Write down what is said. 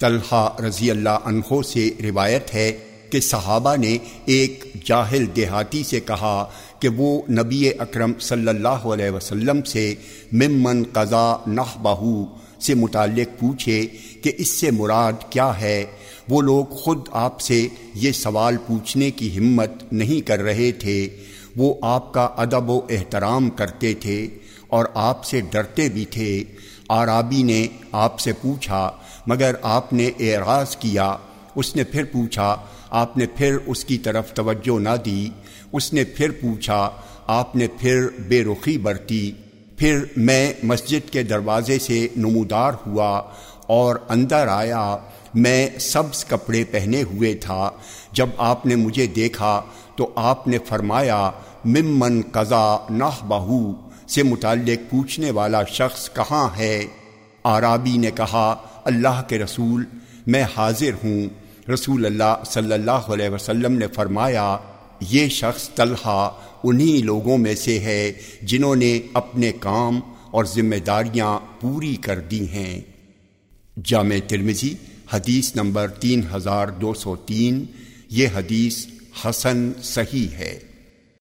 طلحہ رضی اللہ عنہ سے روایت ہے کہ صحابہ نے ایک جاہل دیہاتی سے کہا کہ وہ نبی اکرم صلی اللہ علیہ وسلم سے ممن قضا نہ بہو سے متعلق پوچھے کہ اس سے مراد کیا ہے۔ وہ لوگ خود آپ سے یہ سوال پوچھنے کی ہمت نہیں کر رہے تھے۔ وہ آپ کا ادب و احترام کرتے تھے اور آپ سے ڈرتے بھی تھے۔ آرابی نے آپ سے پوچھا مگر آپ نے اعراض کیا۔ اس نے پھر پوچھا، آپ نے پھر اس کی طرف توجہ نہ دی۔ اس نے پھر پوچھا، آپ نے پھر بے رخی برتی۔ پھر میں مسجد کے دروازے سے نمودار ہوا اور اندر آیا۔ میں سبز کپڑے پہنے ہوئے تھا۔ جب آپ نے مجھے دیکھا تو آپ نے فرمایا، ممن قضا نہ بہو سے متعلق پوچھنے والا شخص کہاں ہے؟ آرابی نے کہا اللہ کے رسول میں حاضر ہوں۔ رسول اللہ صلی اللہ علیہ وسلم نے فرمایا، یہ شخص طلحہ انہی لوگوں میں سے ہے جنہوں نے اپنے کام اور ذمہ داریاں پوری کر دی ہیں۔ جامع ترمزی حدیث نمبر تین ہزار دو سو تین، یہ حدیث حسن صحیح ہے۔